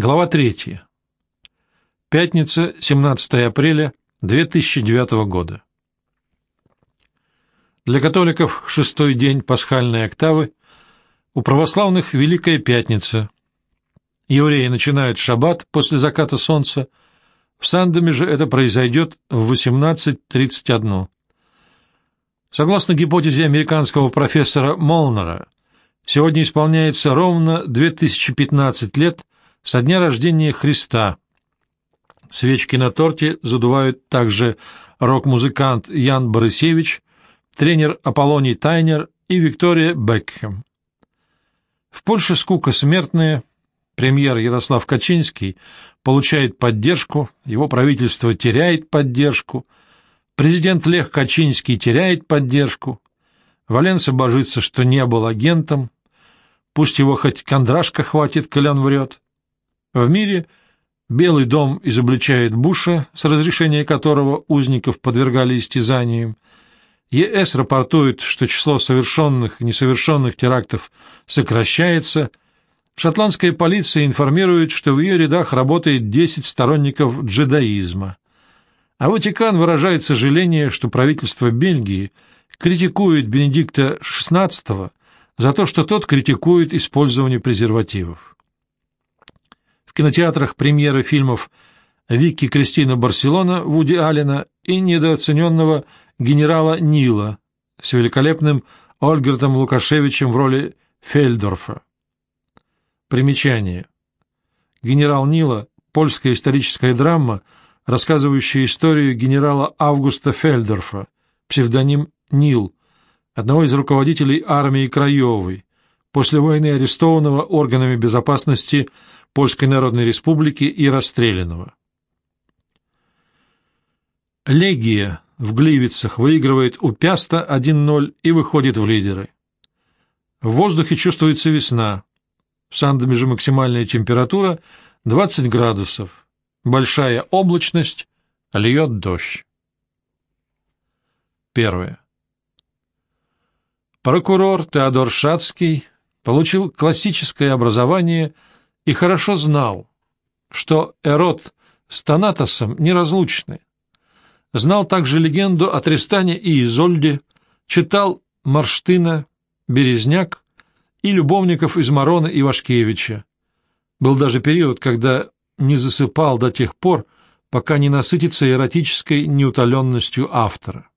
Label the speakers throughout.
Speaker 1: Глава 3. Пятница, 17 апреля 2009 года. Для католиков шестой день пасхальной октавы, у православных Великая Пятница. Евреи начинают шаббат после заката солнца, в Сандоме же это произойдет в 18.31. Согласно гипотезе американского профессора Молнера, сегодня исполняется ровно 2015 лет со дня рождения Христа. Свечки на торте задувают также рок-музыкант Ян Борисевич, тренер Аполлоний Тайнер и Виктория Бекхэм. В Польше скука смертная, премьер Ярослав Качинский получает поддержку, его правительство теряет поддержку, президент Лех Качинский теряет поддержку, Валенса божится, что не был агентом, пусть его хоть кондрашка хватит, коли он врет. В мире Белый дом изобличает Буша, с разрешения которого узников подвергали истязаниям. ЕС рапортует, что число совершенных и несовершенных терактов сокращается. Шотландская полиция информирует, что в ее рядах работает 10 сторонников джедаизма. А Ватикан выражает сожаление, что правительство Бельгии критикует Бенедикта XVI за то, что тот критикует использование презервативов кинотеатрах премьеры фильмов «Вики Кристина Барселона» Вуди Аллена и недооцененного генерала Нила с великолепным Ольгертом Лукашевичем в роли Фельдорфа. Примечание. Генерал Нила – польская историческая драма, рассказывающая историю генерала Августа Фельдорфа, псевдоним Нил, одного из руководителей армии Краевой, после войны арестованного органами безопасности Польской Народной Республики и расстрелянного. Легия в Гливицах выигрывает у Пяста 1-0 и выходит в лидеры. В воздухе чувствуется весна. В Сандоме же максимальная температура 20 градусов. Большая облачность, льет дождь. Первое. Прокурор Теодор Шацкий получил классическое образование – и хорошо знал, что Эрот с Танатосом неразлучны. Знал также легенду о Тристане и Изольде, читал Марштына, Березняк и любовников из Марона и Вашкевича. Был даже период, когда не засыпал до тех пор, пока не насытится эротической неутоленностью автора.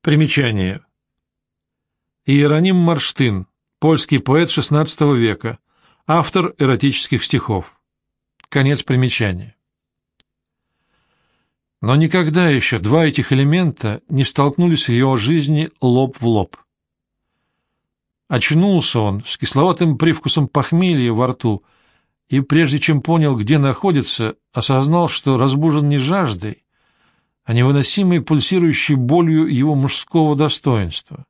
Speaker 1: Примечание. Иероним Марштын, польский поэт XVI века, Автор эротических стихов. Конец примечания. Но никогда еще два этих элемента не столкнулись в его жизни лоб в лоб. Очнулся он с кисловатым привкусом похмелья во рту и, прежде чем понял, где находится, осознал, что разбужен не жаждой, а невыносимой пульсирующей болью его мужского достоинства.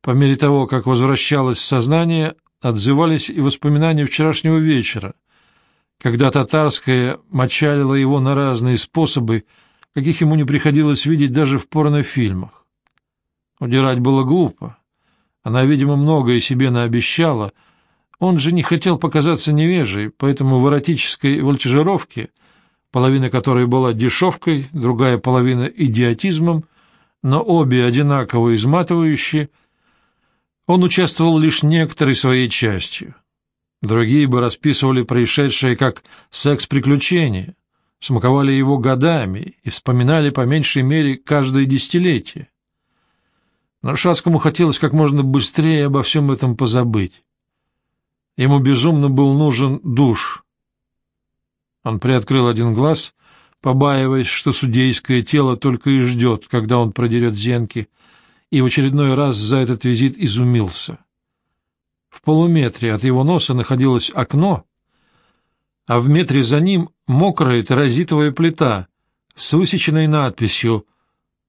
Speaker 1: По мере того, как возвращалось сознание, отзывались и воспоминания вчерашнего вечера, когда татарская мочалила его на разные способы, каких ему не приходилось видеть даже в порнофильмах. Удирать было глупо. Она, видимо, многое себе наобещала. Он же не хотел показаться невежей, поэтому в эротической вольтежировке, половина которой была дешевкой, другая половина идиотизмом, но обе одинаково изматывающие, он участвовал лишь некоторой своей частью. Другие бы расписывали происшедшее как секс-приключение, смаковали его годами и вспоминали по меньшей мере каждое десятилетие. Но Шацкому хотелось как можно быстрее обо всем этом позабыть. Ему безумно был нужен душ. Он приоткрыл один глаз, побаиваясь, что судейское тело только и ждет, когда он продерет зенки, и в очередной раз за этот визит изумился. В полуметре от его носа находилось окно, а в метре за ним мокрая терразитовая плита с высеченной надписью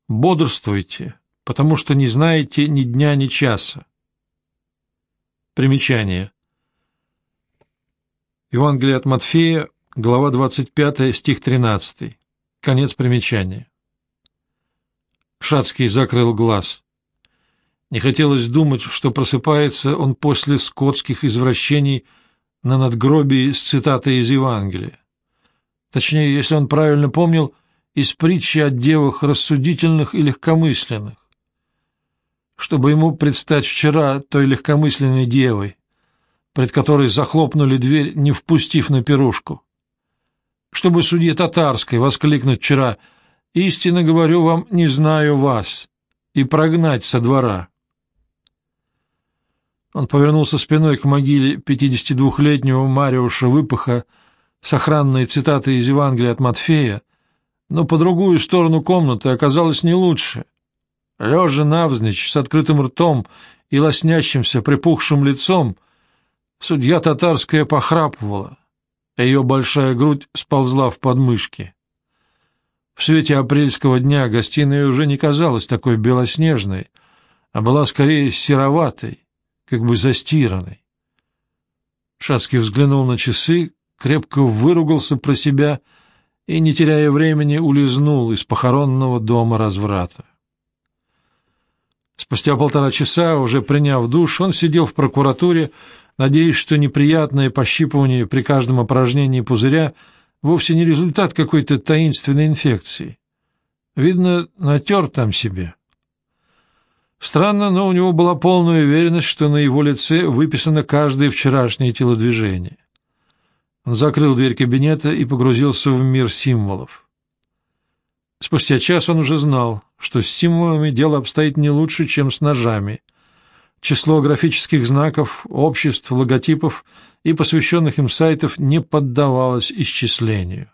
Speaker 1: «Бодрствуйте, потому что не знаете ни дня, ни часа». Примечание. Евангелие от Матфея, глава 25, стих 13. Конец примечания. Шацкий закрыл глаз. Не хотелось думать, что просыпается он после скотских извращений на надгробии с цитатой из Евангелия. Точнее, если он правильно помнил, из притчи о девах рассудительных и легкомысленных. Чтобы ему предстать вчера той легкомысленной девой, пред которой захлопнули дверь, не впустив на пирушку. Чтобы судье татарской воскликнуть вчера «Истинно говорю вам, не знаю вас», и прогнать со двора. Он повернулся спиной к могиле 52-летнего Мариуша Выпаха с охранной цитатой из Евангелия от Матфея, но по другую сторону комнаты оказалось не лучше. Лежа навзничь, с открытым ртом и лоснящимся припухшим лицом, судья татарская похрапывала, а ее большая грудь сползла в подмышки. В свете апрельского дня гостиная уже не казалась такой белоснежной, а была скорее сероватой, как бы застиранной. Шацкий взглянул на часы, крепко выругался про себя и, не теряя времени, улизнул из похоронного дома разврата. Спустя полтора часа, уже приняв душ, он сидел в прокуратуре, надеясь, что неприятное пощипывание при каждом опорожнении пузыря вовсе не результат какой-то таинственной инфекции. Видно, натер там себе. Странно, но у него была полная уверенность, что на его лице выписано каждое вчерашнее телодвижение. Он закрыл дверь кабинета и погрузился в мир символов. Спустя час он уже знал, что с символами дело обстоит не лучше, чем с ножами. Число графических знаков, обществ, логотипов и посвященных им сайтов не поддавалось исчислению.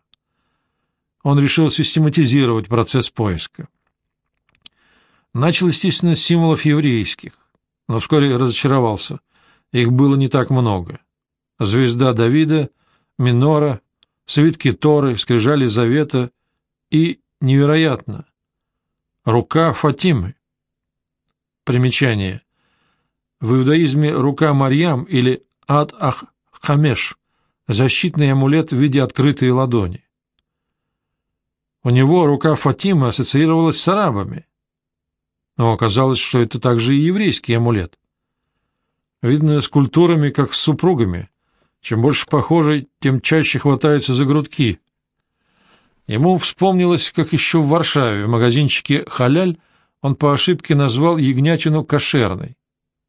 Speaker 1: Он решил систематизировать процесс поиска. Начал, естественно, с символов еврейских, но вскоре разочаровался. Их было не так много. Звезда Давида, минора, свитки Торы, скрижали Завета и, невероятно, рука Фатимы. Примечание. В иудаизме рука Марьям или Ад-Ах-Хамеш – защитный амулет в виде открытой ладони. У него рука Фатимы ассоциировалась с арабами – но оказалось, что это также и еврейский амулет. Видно, с культурами, как с супругами. Чем больше похожи, тем чаще хватаются за грудки. Ему вспомнилось, как еще в Варшаве, в магазинчике «Халяль», он по ошибке назвал ягнятину кошерной.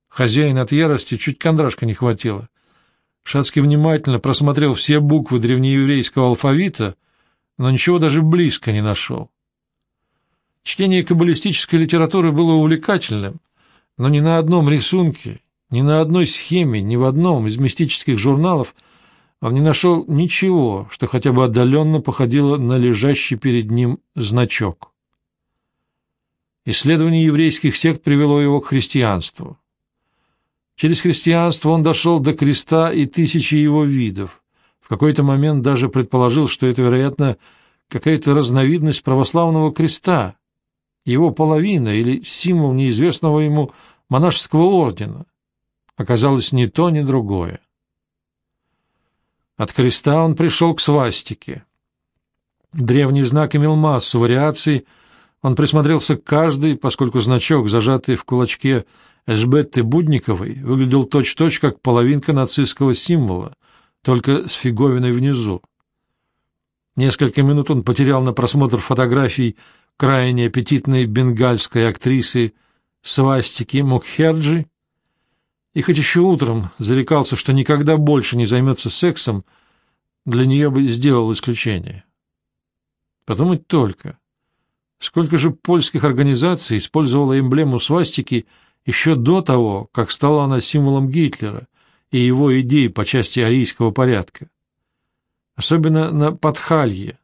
Speaker 1: Хозяин от ярости чуть кондрашка не хватило. Шацкий внимательно просмотрел все буквы древнееврейского алфавита, но ничего даже близко не нашел. Чтение каббалистической литературы было увлекательным, но ни на одном рисунке, ни на одной схеме, ни в одном из мистических журналов он не нашел ничего, что хотя бы отдаленно походило на лежащий перед ним значок. Исследование еврейских сект привело его к христианству. Через христианство он дошел до креста и тысячи его видов. В какой-то момент даже предположил, что это, вероятно, какая-то разновидность православного креста, его половина или символ неизвестного ему монашеского ордена. Оказалось ни то, ни другое. От креста он пришел к свастике. Древний знак имел массу вариаций, он присмотрелся к каждой, поскольку значок, зажатый в кулачке Эльжбетты Будниковой, выглядел точь-точь, как половинка нацистского символа, только с фиговиной внизу. Несколько минут он потерял на просмотр фотографий крайне аппетитной бенгальской актрисы Свастики Мукхерджи, и хоть еще утром зарекался, что никогда больше не займется сексом, для нее бы сделал исключение. Подумать только, сколько же польских организаций использовало эмблему свастики еще до того, как стала она символом Гитлера и его идей по части арийского порядка. Особенно на Подхалье,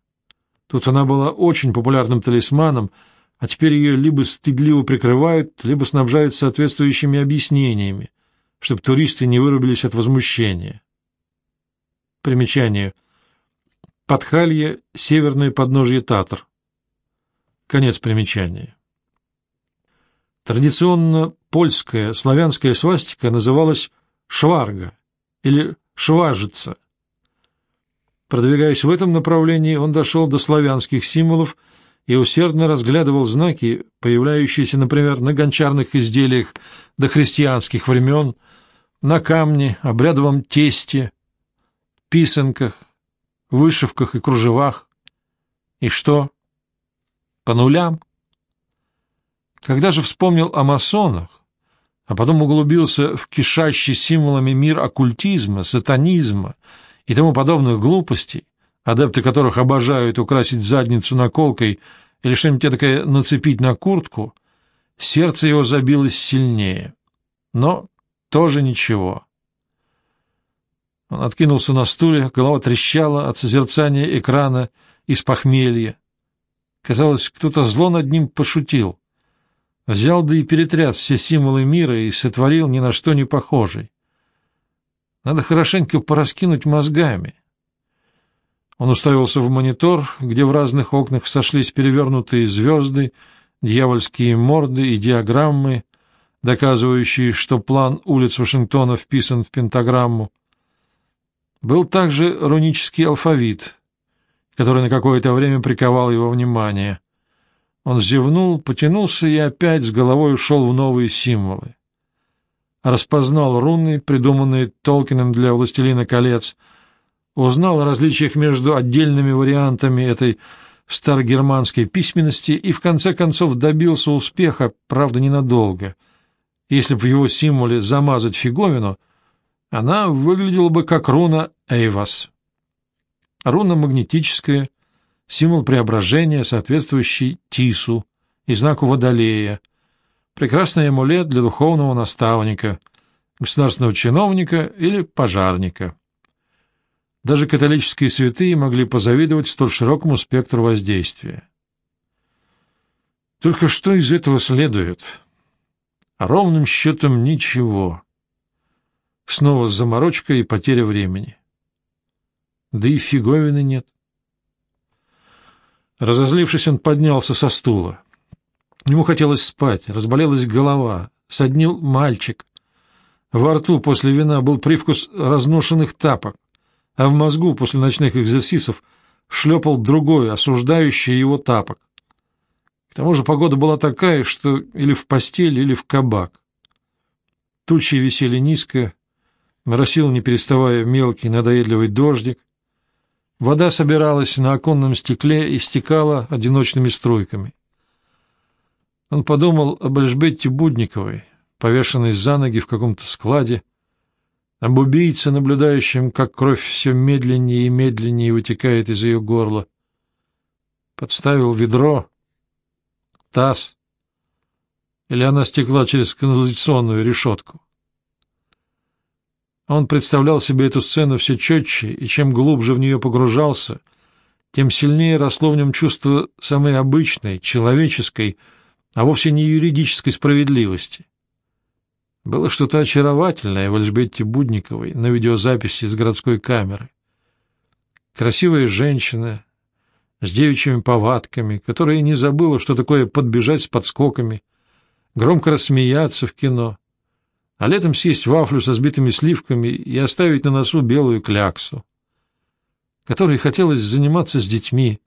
Speaker 1: Тут она была очень популярным талисманом, а теперь ее либо стыдливо прикрывают, либо снабжают соответствующими объяснениями, чтобы туристы не вырубились от возмущения. Примечание. Подхалье — северное подножье Татар. Конец примечания. Традиционно польская славянская свастика называлась шварга или шважица, Продвигаясь в этом направлении, он дошел до славянских символов и усердно разглядывал знаки, появляющиеся, например, на гончарных изделиях до христианских времен, на камне, обрядовом тесте, писанках, вышивках и кружевах. И что? По нулям? Когда же вспомнил о масонах, а потом углубился в кишащий символами мир оккультизма, сатанизма и тому подобных глупостей, адепты которых обожают украсить задницу наколкой или что-нибудь такое нацепить на куртку, сердце его забилось сильнее. Но тоже ничего. Он откинулся на стуле, голова трещала от созерцания экрана из похмелья. Казалось, кто-то зло над ним пошутил. Взял да и перетряс все символы мира и сотворил ни на что не похожий. Надо хорошенько пораскинуть мозгами. Он уставился в монитор, где в разных окнах сошлись перевернутые звезды, дьявольские морды и диаграммы, доказывающие, что план улиц Вашингтона вписан в пентаграмму. Был также рунический алфавит, который на какое-то время приковал его внимание. Он зевнул, потянулся и опять с головой ушел в новые символы. Распознал руны, придуманные Толкиным для «Властелина колец», узнал о различиях между отдельными вариантами этой старогерманской письменности и в конце концов добился успеха, правда, ненадолго. Если бы в его символе замазать фиговину, она выглядела бы как руна Эйвас. Руна магнетическая, символ преображения, соответствующий Тису и знаку Водолея, прекрасный амулет для духовного наставника, государственного чиновника или пожарника. Даже католические святые могли позавидовать столь широкому спектру воздействия. Только что из этого следует? Ровным счетом ничего. Снова заморочка и потеря времени. Да и фиговины нет. Разозлившись, он поднялся со стула. Ему хотелось спать, разболелась голова, соднил мальчик. Во рту после вина был привкус разношенных тапок, а в мозгу после ночных экзерсисов шлепал другой, осуждающий его тапок. К тому же погода была такая, что или в постель, или в кабак. Тучи висели низко, моросил, не переставая, мелкий надоедливый дождик, Вода собиралась на оконном стекле и стекала одиночными струйками. Он подумал об Эльжбетте Будниковой, повешенной за ноги в каком-то складе, об убийце, наблюдающем, как кровь все медленнее и медленнее вытекает из ее горла. Подставил ведро, таз, или она стекла через канализационную решетку. Он представлял себе эту сцену все четче, и чем глубже в нее погружался, тем сильнее росло в нем чувство самой обычной, человеческой, а вовсе не юридической справедливости. Было что-то очаровательное в Эльжбетте Будниковой на видеозаписи с городской камеры. Красивая женщина с девичьими повадками, которая не забыла, что такое подбежать с подскоками, громко рассмеяться в кино — а летом съесть вафлю со сбитыми сливками и оставить на носу белую кляксу, которой хотелось заниматься с детьми,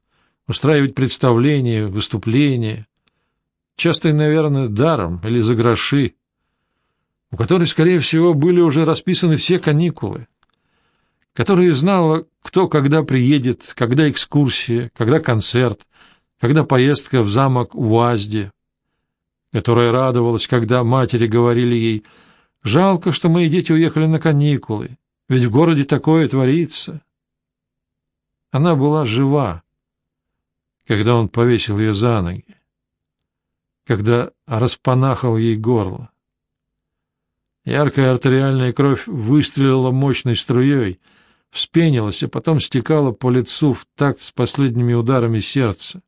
Speaker 1: устраивать представления, выступления, часто наверное, даром или за гроши, у которой, скорее всего, были уже расписаны все каникулы, которая знала, кто когда приедет, когда экскурсия, когда концерт, когда поездка в замок Уазде, которая радовалась, когда матери говорили ей — Жалко, что мои дети уехали на каникулы, ведь в городе такое творится. Она была жива, когда он повесил ее за ноги, когда распанахал ей горло. Яркая артериальная кровь выстрелила мощной струей, вспенилась, а потом стекала по лицу в такт с последними ударами сердца.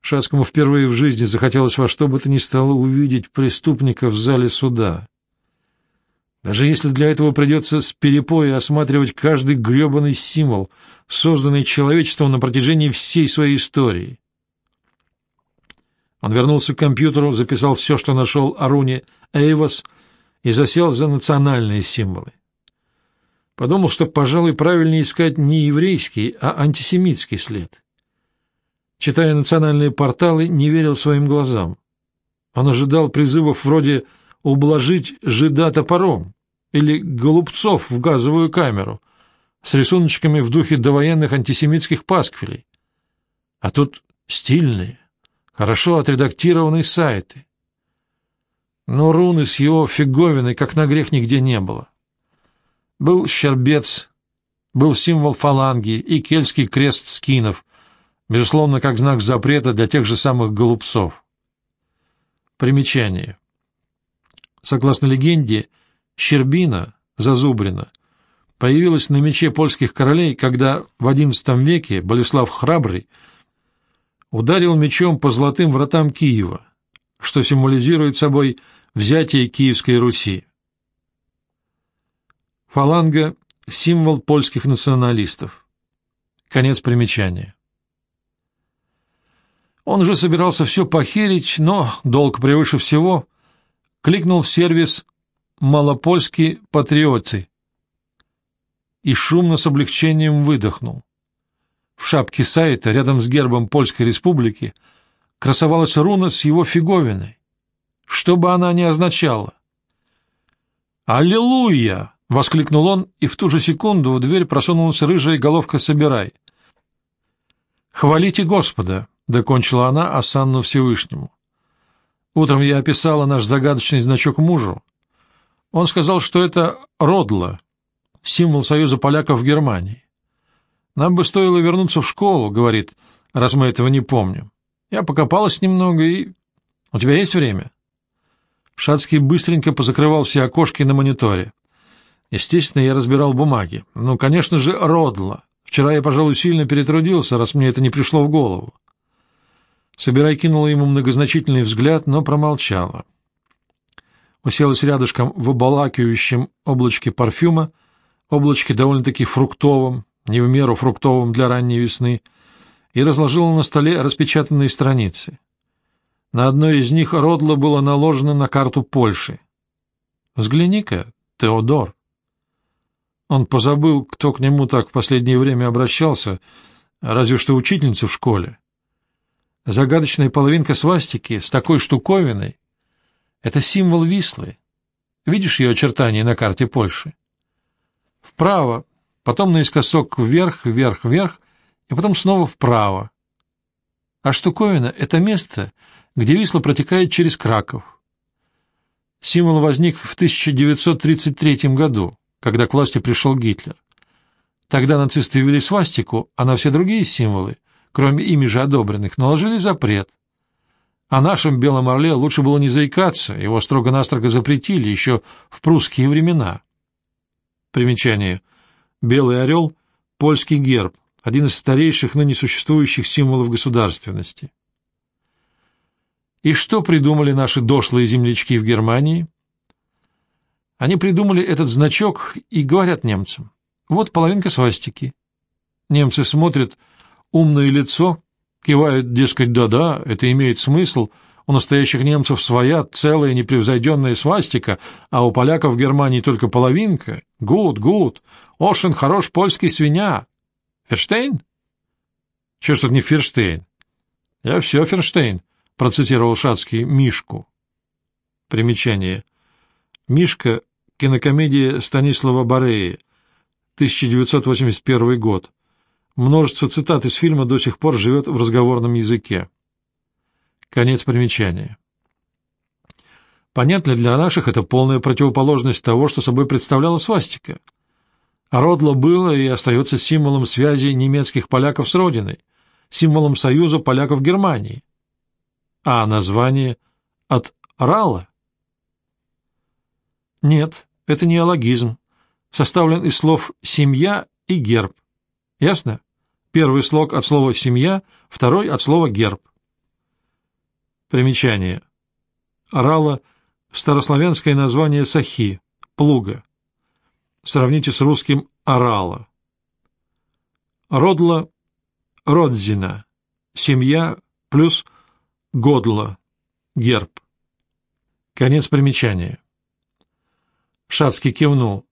Speaker 1: Шацкому впервые в жизни захотелось во что бы то ни стало увидеть преступника в зале суда. Даже если для этого придется с перепоя осматривать каждый гребаный символ, созданный человечеством на протяжении всей своей истории. Он вернулся к компьютеру, записал все, что нашел о руне Эйвос, и засел за национальные символы. Подумал, что, пожалуй, правильнее искать не еврейский, а антисемитский след. Читая национальные порталы, не верил своим глазам. Он ожидал призывов вроде «ублажить жида топором» или «голубцов в газовую камеру», с рисуночками в духе довоенных антисемитских пасквилей. А тут стильные, хорошо отредактированные сайты. Но руны с его фиговиной, как на грех, нигде не было. Был щербец, был символ фаланги и кельтский крест скинов, безусловно, как знак запрета для тех же самых голубцов. Примечание. Согласно легенде, Щербина, зазубрина, появилась на мече польских королей, когда в XI веке Болеслав Храбрый ударил мечом по золотым вратам Киева, что символизирует собой взятие Киевской Руси. Фаланга — символ польских националистов. Конец примечания. Он уже собирался все похерить, но, долг превыше всего, кликнул в сервис «Малопольский патриоты» и шумно с облегчением выдохнул. В шапке сайта, рядом с гербом Польской Республики, красовалась руна с его фиговиной. Что бы она ни означала. «Аллилуйя!» — воскликнул он, и в ту же секунду в дверь просунулась рыжая головка «Собирай». «Хвалите Господа!» — докончила она Асанну Всевышнему. Утром я описала наш загадочный значок мужу. Он сказал, что это родло, символ союза поляков в Германии. Нам бы стоило вернуться в школу, говорит, раз мы этого не помним. Я покопалась немного и... У тебя есть время? Шацкий быстренько позакрывал все окошки на мониторе. Естественно, я разбирал бумаги. Ну, конечно же, родло. Вчера я, пожалуй, сильно перетрудился, раз мне это не пришло в голову. Собирай кинула ему многозначительный взгляд, но промолчала. Уселась рядышком в обалакивающем облачке парфюма, облачке довольно-таки фруктовом, не в меру фруктовом для ранней весны, и разложила на столе распечатанные страницы. На одной из них родло было наложено на карту Польши. «Взгляни-ка, Теодор». Он позабыл, кто к нему так в последнее время обращался, разве что учительница в школе. Загадочная половинка свастики с такой штуковиной — это символ Вислы. Видишь ее очертания на карте Польши? Вправо, потом наискосок вверх, вверх, вверх, и потом снова вправо. А штуковина — это место, где Висла протекает через Краков. Символ возник в 1933 году, когда к власти пришел Гитлер. Тогда нацисты ввели свастику, а на все другие символы кроме ими же одобренных, наложили запрет. О нашем Белом Орле лучше было не заикаться, его строго-настрого запретили еще в прусские времена. Примечание. Белый орел — польский герб, один из старейших ныне существующих символов государственности. И что придумали наши дошлые землячки в Германии? Они придумали этот значок и говорят немцам. Вот половинка свастики. Немцы смотрят — умное лицо, кивает, дескать, да-да, это имеет смысл, у настоящих немцев своя целая непревзойденная свастика, а у поляков в Германии только половинка. Гуд, гуд, Ошен хорош польский свинья. Ферштейн? Чего ж тут не Ферштейн? Я все Ферштейн, процитировал Шацкий Мишку. Примечание. Мишка — кинокомедия Станислава Бареи, 1981 год. Множество цитат из фильма до сих пор живет в разговорном языке. Конец примечания. Понятно для наших это полная противоположность того, что собой представляла свастика. Родло было и остается символом связи немецких поляков с родиной, символом союза поляков Германии. А название от Рала? Нет, это не алогизм, составлен из слов «семья» и «герб». Ясно? Первый слог от слова «семья», второй от слова «герб». Примечание. Орала – старославянское название сахи, плуга. Сравните с русским орала. Родла – родзина, семья плюс годла, герб. Конец примечания. Шацкий кивнул.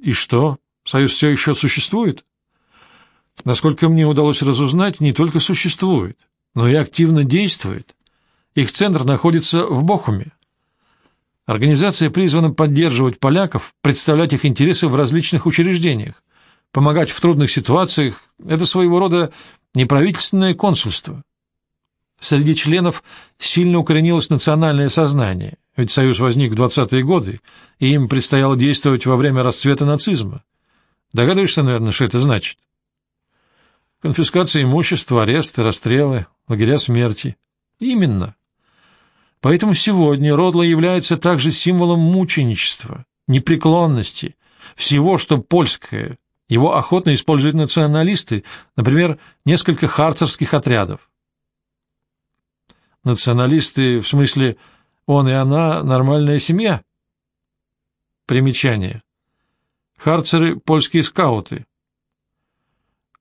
Speaker 1: И что, союз все еще существует? насколько мне удалось разузнать, не только существует, но и активно действует. Их центр находится в Бохуме. Организация призвана поддерживать поляков, представлять их интересы в различных учреждениях, помогать в трудных ситуациях — это своего рода неправительственное консульство. Среди членов сильно укоренилось национальное сознание, ведь Союз возник в 20-е годы, и им предстояло действовать во время расцвета нацизма. Догадываешься, наверное, что это значит? Конфискация имущества, аресты, расстрелы, лагеря смерти. Именно. Поэтому сегодня Родло является также символом мученичества, непреклонности, всего, что польское. Его охотно используют националисты, например, несколько харцерских отрядов. Националисты, в смысле, он и она — нормальная семья? Примечание. Харцеры — польские скауты.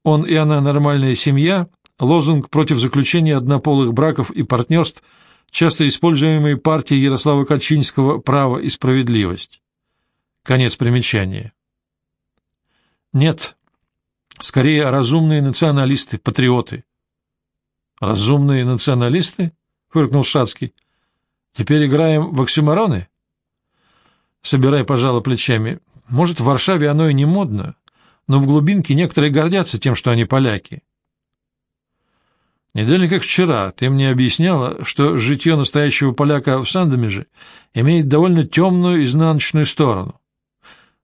Speaker 1: Он и она — нормальная семья — лозунг против заключения однополых браков и партнерств, часто используемый партией Ярослава Качинского «Право и справедливость». Конец примечания. Нет, скорее разумные националисты, патриоты. Разумные националисты? фыркнул Шацкий. Теперь играем в оксюмороны? Собирай, пожалуй, плечами. Может, в Варшаве оно и не модно, но в глубинке некоторые гордятся тем, что они поляки. Неделя как вчера ты мне объясняла, что житье настоящего поляка в Сандомеже имеет довольно темную изнаночную сторону.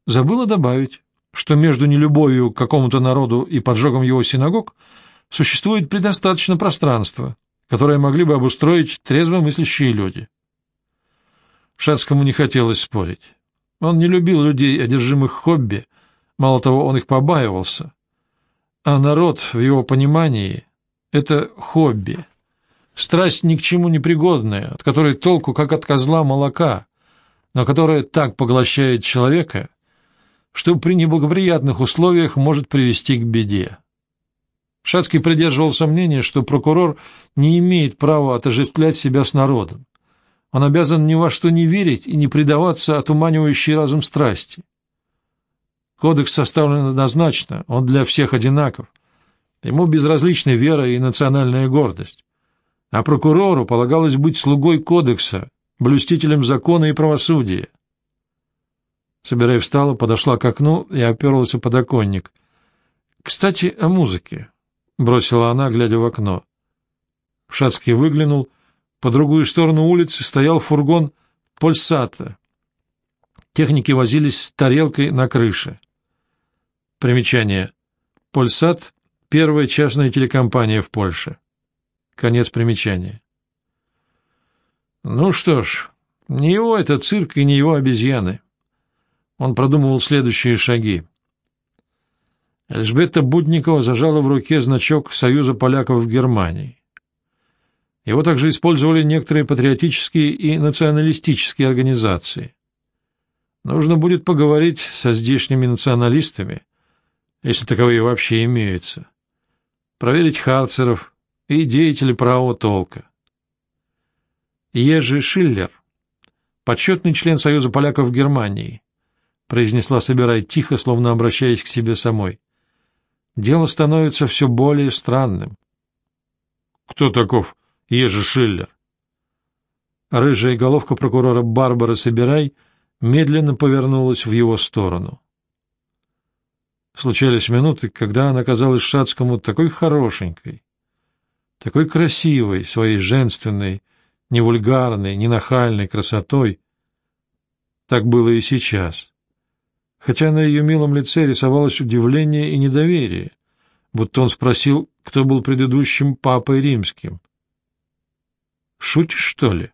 Speaker 1: Забыла добавить, что между нелюбовью к какому-то народу и поджогом его синагог существует предостаточно пространства, которое могли бы обустроить трезвомыслящие люди. Шацкому не хотелось спорить. Он не любил людей, одержимых хобби, мало того, он их побаивался. А народ, в его понимании, — это хобби, страсть ни к чему не пригодная, от которой толку, как от козла молока, но которая так поглощает человека, что при неблагоприятных условиях может привести к беде. Шацкий придерживался мнения, что прокурор не имеет права отождествлять себя с народом. Он обязан ни во что не верить и не предаваться отуманивающей разум страсти. Кодекс составлен однозначно, он для всех одинаков. Ему безразличны вера и национальная гордость. А прокурору полагалось быть слугой кодекса, блюстителем закона и правосудия. Собирая встала, подошла к окну и оперлась о подоконник. — Кстати, о музыке, — бросила она, глядя в окно. Шацкий выглянул. По другую сторону улицы стоял фургон «Польсата». Техники возились с тарелкой на крыше. Примечание. «Польсат» — первая частная телекомпания в Польше. Конец примечания. Ну что ж, не его это цирк и не его обезьяны. Он продумывал следующие шаги. Эльжбета Будникова зажала в руке значок Союза поляков в Германии. Его также использовали некоторые патриотические и националистические организации. Нужно будет поговорить со здешними националистами, если таковые вообще имеются, проверить харцеров и деятелей правого толка. Ежи Шиллер, почетный член Союза поляков в Германии, произнесла собирая тихо, словно обращаясь к себе самой. Дело становится все более странным. — Кто таков Ежи Шиллер? Рыжая головка прокурора Барбара Собирай медленно повернулась в его сторону. Случались минуты, когда она казалась Шацкому такой хорошенькой, такой красивой своей женственной, не вульгарной, не нахальной красотой. Так было и сейчас хотя на ее милом лице рисовалось удивление и недоверие, будто он спросил, кто был предыдущим папой римским. — Шутишь, что ли?